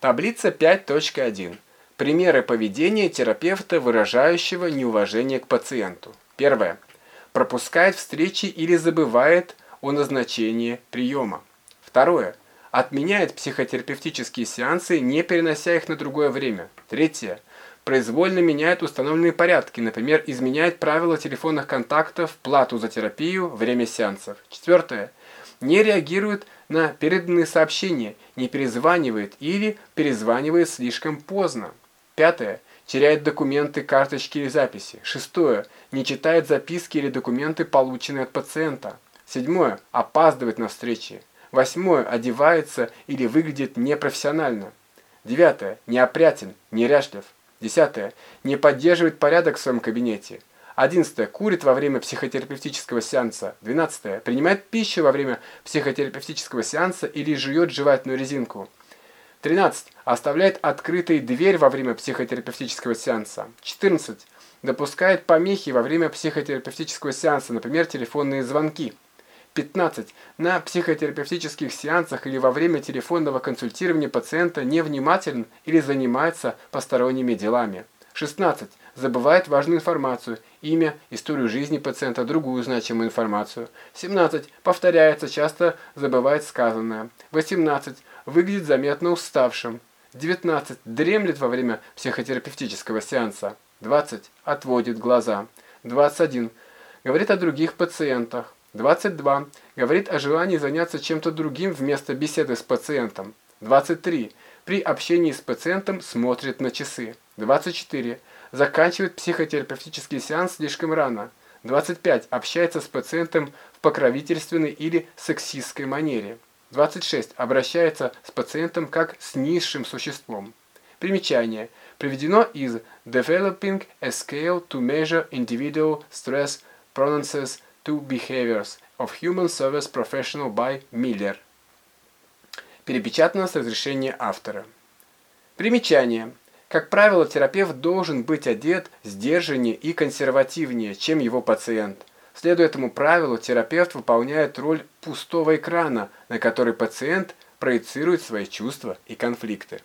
Таблица 5.1. Примеры поведения терапевта, выражающего неуважение к пациенту. Первое. Пропускает встречи или забывает о назначении приема. Второе. Отменяет психотерапевтические сеансы, не перенося их на другое время. Третье. Произвольно меняет установленные порядки, например, изменяет правила телефонных контактов, плату за терапию, время сеансов. Четвертое. Не реагирует на переданные сообщения, не перезванивает или перезванивает слишком поздно. Пятое. Теряет документы, карточки или записи. Шестое. Не читает записки или документы, полученные от пациента. Седьмое. Опаздывает на встречи. Восьмое. Одевается или выглядит непрофессионально. Девятое. Неопрятен, неряшлив. Десятое. Не поддерживает порядок в своем кабинете. Одиннадцатое. Курит во время психотерапевтического сеанса. Двенадцатое. Принимает пищу во время психотерапевтического сеанса или жует жевательную резинку. 13. Оставляет открытой дверь во время психотерапевтического сеанса. 14. Допускает помехи во время психотерапевтического сеанса, например, телефонные звонки. 15. На психотерапевтических сеансах или во время телефонного консультирования пациента невнимателен или занимается посторонними делами. 16. Забывает важную информацию, имя, историю жизни пациента, другую значимую информацию. 17. Повторяется, часто забывает сказанное. 18. Выглядит заметно уставшим. 19. Дремлет во время психотерапевтического сеанса. 20. Отводит глаза. 21. Говорит о других пациентах. 22. Говорит о желании заняться чем-то другим вместо беседы с пациентом. 23. При общении с пациентом смотрит на часы. 24. Заканчивает психотерапевтический сеанс слишком рано. 25. Общается с пациентом в покровительственной или сексистской манере. 26. Обращается с пациентом как с низшим существом. Примечание. Приведено из Developing a Scale to Measure Individual Stress Pronouncers Two Behaviors of Human Service Professional by Miller. Перепечатано с разрешения автора. Примечание. Как правило, терапевт должен быть одет сдержаннее и консервативнее, чем его пациент. Следуя этому правилу, терапевт выполняет роль пустого экрана, на который пациент проецирует свои чувства и конфликты.